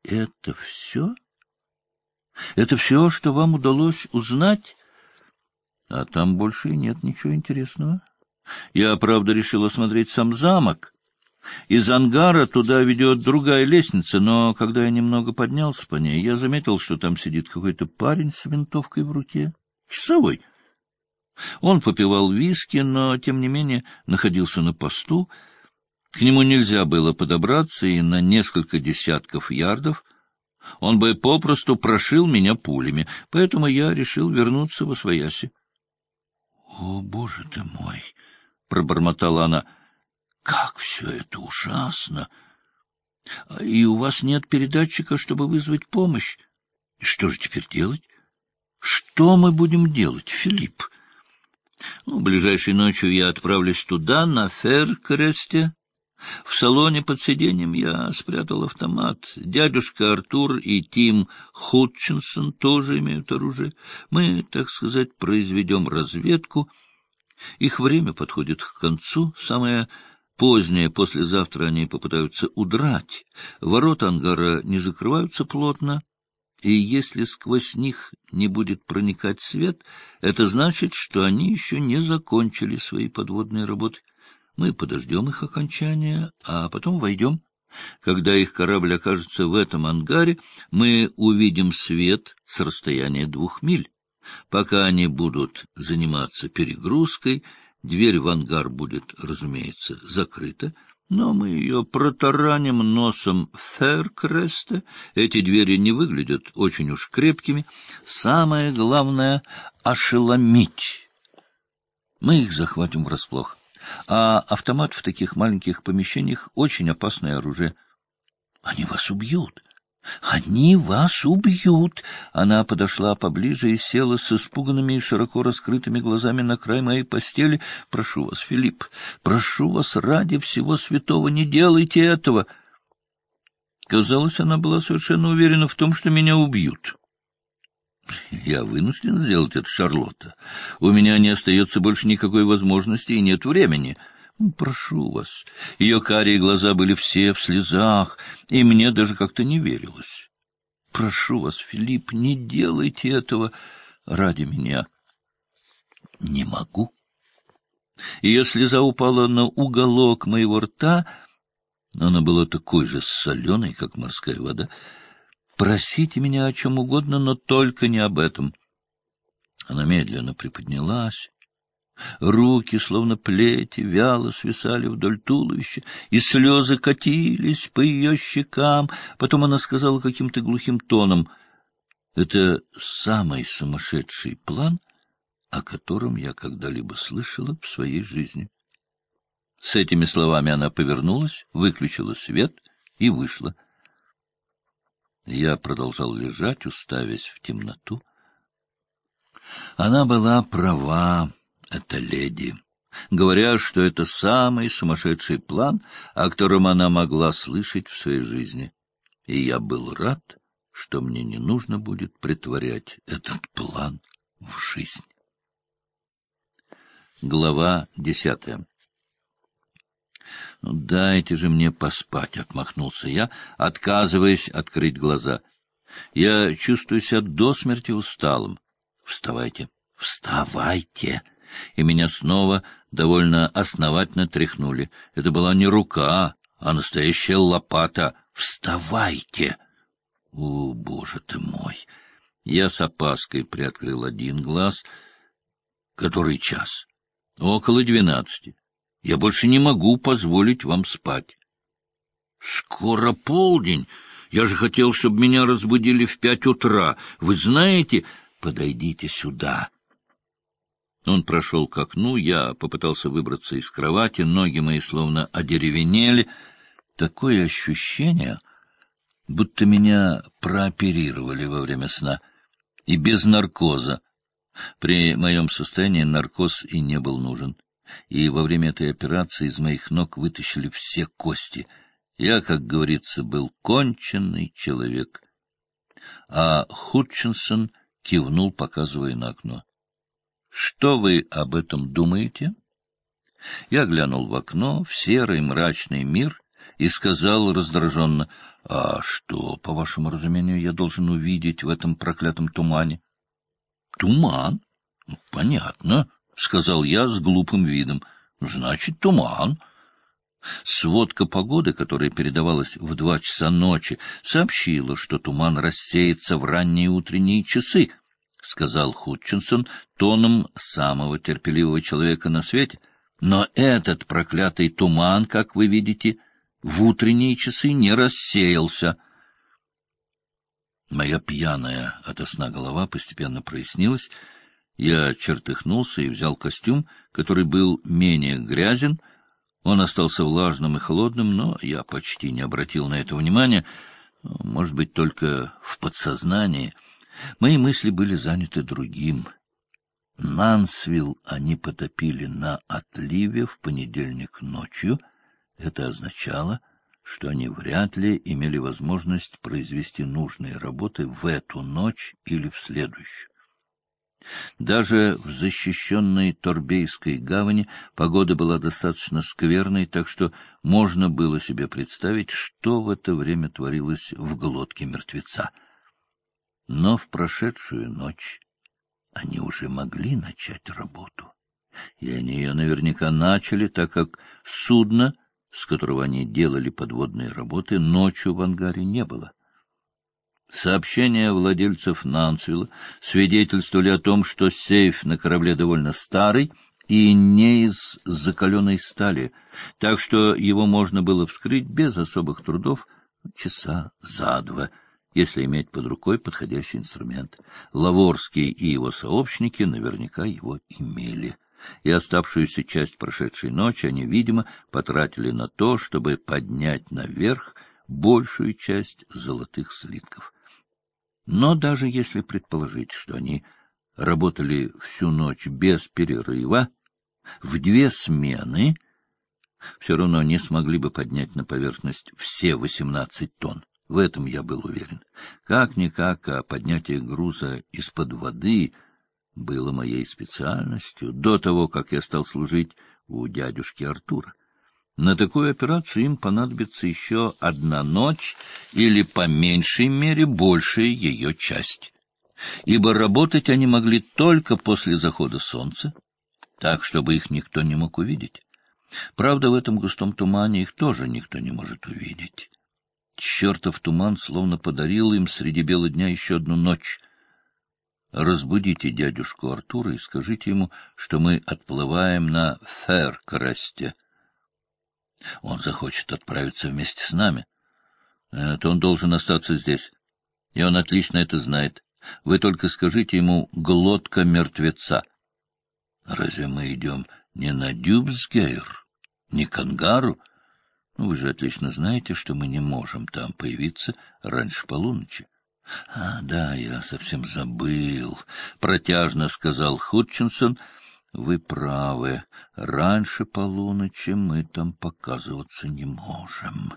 — Это все? Это все, что вам удалось узнать? А там больше и нет ничего интересного. Я, правда, решил осмотреть сам замок. Из ангара туда ведет другая лестница, но когда я немного поднялся по ней, я заметил, что там сидит какой-то парень с винтовкой в руке. Часовой. Он попивал виски, но, тем не менее, находился на посту. К нему нельзя было подобраться, и на несколько десятков ярдов он бы попросту прошил меня пулями, поэтому я решил вернуться во свояси. — О, боже ты мой! — пробормотала она. — Как все это ужасно! И у вас нет передатчика, чтобы вызвать помощь. И что же теперь делать? Что мы будем делать, Филипп? Ну, ближайшей ночью я отправлюсь туда, на Феркресте. В салоне под сиденьем я спрятал автомат. Дядюшка Артур и Тим Хутчинсон тоже имеют оружие. Мы, так сказать, произведем разведку. Их время подходит к концу. Самое позднее, послезавтра они попытаются удрать. Ворота ангара не закрываются плотно и если сквозь них не будет проникать свет, это значит, что они еще не закончили свои подводные работы. Мы подождем их окончания, а потом войдем. Когда их корабль окажется в этом ангаре, мы увидим свет с расстояния двух миль. Пока они будут заниматься перегрузкой, дверь в ангар будет, разумеется, закрыта, но мы ее протараним носом Феркреста. Эти двери не выглядят очень уж крепкими. Самое главное — ошеломить. Мы их захватим врасплох. А автомат в таких маленьких помещениях — очень опасное оружие. Они вас убьют. «Они вас убьют!» Она подошла поближе и села с испуганными и широко раскрытыми глазами на край моей постели. «Прошу вас, Филипп, прошу вас, ради всего святого, не делайте этого!» Казалось, она была совершенно уверена в том, что меня убьют. «Я вынужден сделать это, Шарлотта. У меня не остается больше никакой возможности и нет времени». Прошу вас. Ее карие глаза были все в слезах, и мне даже как-то не верилось. Прошу вас, Филипп, не делайте этого ради меня. Не могу. Ее слеза упала на уголок моего рта, она была такой же соленой, как морская вода. Просите меня о чем угодно, но только не об этом. Она медленно приподнялась Руки, словно плети, вяло свисали вдоль туловища, и слезы катились по ее щекам. Потом она сказала каким-то глухим тоном, «Это самый сумасшедший план, о котором я когда-либо слышала в своей жизни». С этими словами она повернулась, выключила свет и вышла. Я продолжал лежать, уставясь в темноту. Она была права эта леди, говоря, что это самый сумасшедший план, о котором она могла слышать в своей жизни. И я был рад, что мне не нужно будет притворять этот план в жизнь. Глава десятая «Ну, дайте же мне поспать», — отмахнулся я, отказываясь открыть глаза. «Я чувствую себя до смерти усталым. Вставайте, вставайте!» и меня снова довольно основательно тряхнули. Это была не рука, а настоящая лопата. «Вставайте!» О, боже ты мой! Я с опаской приоткрыл один глаз. Который час? Около двенадцати. Я больше не могу позволить вам спать. Скоро полдень. Я же хотел, чтобы меня разбудили в пять утра. Вы знаете... Подойдите сюда. Он прошел к окну, я попытался выбраться из кровати, ноги мои словно одеревенели. Такое ощущение, будто меня прооперировали во время сна, и без наркоза. При моем состоянии наркоз и не был нужен. И во время этой операции из моих ног вытащили все кости. Я, как говорится, был конченый человек. А Хутчинсон кивнул, показывая на окно. Что вы об этом думаете? Я глянул в окно, в серый мрачный мир, и сказал раздраженно, — А что, по вашему разумению, я должен увидеть в этом проклятом тумане? — Туман? Ну, — Понятно, — сказал я с глупым видом. — Значит, туман. Сводка погоды, которая передавалась в два часа ночи, сообщила, что туман рассеется в ранние утренние часы, — сказал Хутчинсон тоном самого терпеливого человека на свете. Но этот проклятый туман, как вы видите, в утренние часы не рассеялся. Моя пьяная ото сна голова постепенно прояснилась. Я чертыхнулся и взял костюм, который был менее грязен, — он остался влажным и холодным, но я почти не обратил на это внимания, может быть, только в подсознании. Мои мысли были заняты другим. Нансвилл они потопили на отливе в понедельник ночью. Это означало, что они вряд ли имели возможность произвести нужные работы в эту ночь или в следующую. Даже в защищенной Торбейской гавани погода была достаточно скверной, так что можно было себе представить, что в это время творилось в глотке мертвеца. Но в прошедшую ночь они уже могли начать работу. И они ее наверняка начали, так как судно, с которого они делали подводные работы, ночью в ангаре не было. Сообщения владельцев Нансвилла свидетельствовали о том, что сейф на корабле довольно старый и не из закаленной стали, так что его можно было вскрыть без особых трудов часа за два, если иметь под рукой подходящий инструмент. Лаворский и его сообщники наверняка его имели. И оставшуюся часть прошедшей ночи они, видимо, потратили на то, чтобы поднять наверх большую часть золотых слитков. Но даже если предположить, что они работали всю ночь без перерыва, в две смены, все равно не смогли бы поднять на поверхность все восемнадцать тонн. В этом я был уверен. Как-никак, а поднятие груза из-под воды было моей специальностью до того, как я стал служить у дядюшки Артура. На такую операцию им понадобится еще одна ночь или, по меньшей мере, большая ее часть. Ибо работать они могли только после захода солнца, так, чтобы их никто не мог увидеть. Правда, в этом густом тумане их тоже никто не может увидеть. Чертов туман словно подарил им среди бела дня еще одну ночь. Разбудите дядюшку Артура и скажите ему, что мы отплываем на Феркресте. Он захочет отправиться вместе с нами. То он должен остаться здесь. И он отлично это знает. Вы только скажите ему «глотка мертвеца». Разве мы идем не на Дюбсгейр, не к Ангару? Ну, вы же отлично знаете, что мы не можем там появиться раньше полуночи. — А, да, я совсем забыл, — протяжно сказал Хутчинсон, — вы правы. Раньше полуночи мы там показываться не можем.